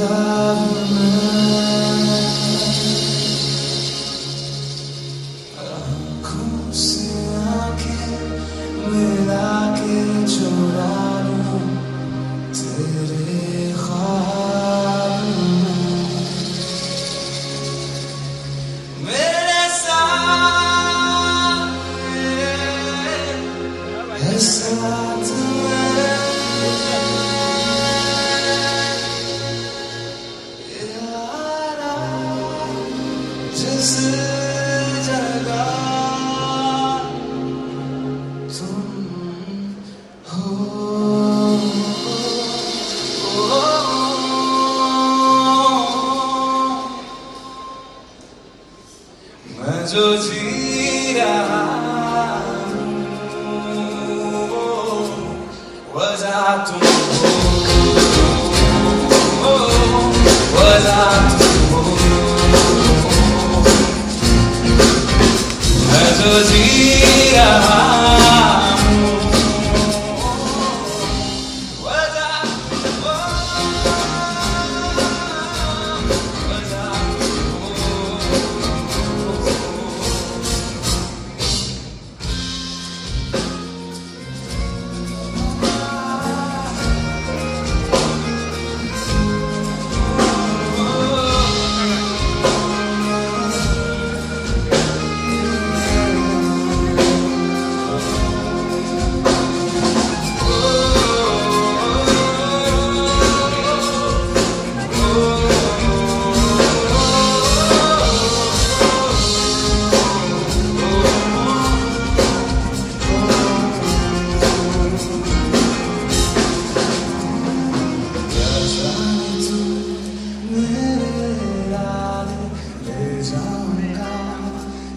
Love. 마저 지라 oh, oh, oh, Was I to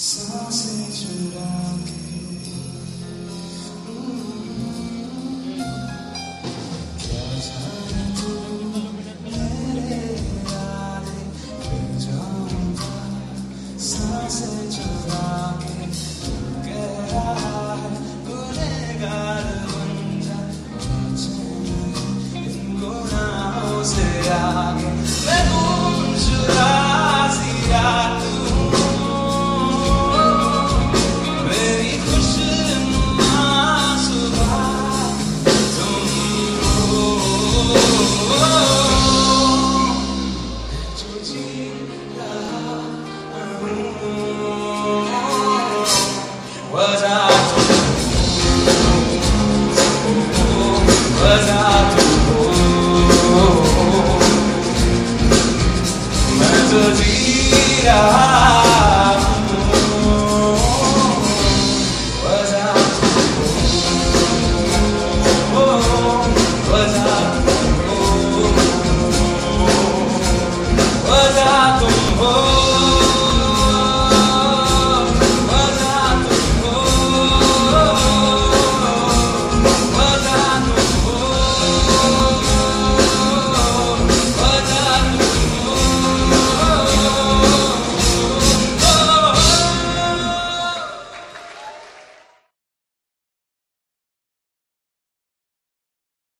So King.